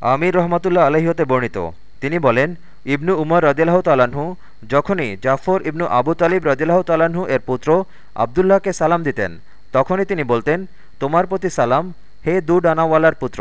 আমির রহমতুল্লাহ আলহিহতে বর্ণিত। তিনি বলেন, ইবনু উমর রদিল্লাহ তালাহু যখনই জাফর ইবনু আবু তালিব রদিল্লাহ তালাহু এর পুত্র আবদুল্লাহকে সালাম দিতেন, তখনই তিনি বলতেন, তোমার প্রতি সালাম, হে দু ডানাওয়ালার পুত্র।